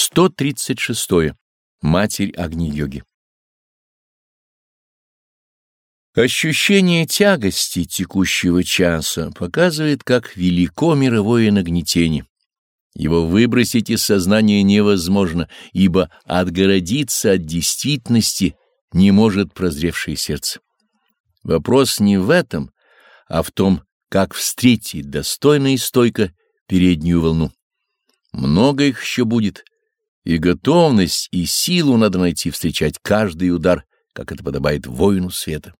136. Матерь Агни-йоги Ощущение тягости текущего часа показывает, как велико мировое нагнетение. Его выбросить из сознания невозможно, ибо отгородиться от действительности не может прозревшее сердце. Вопрос не в этом, а в том, как встретить достойно и стойко переднюю волну. Много их еще будет, и готовность, и силу надо найти встречать каждый удар, как это подобает воину света.